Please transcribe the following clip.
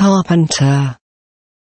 carpenter.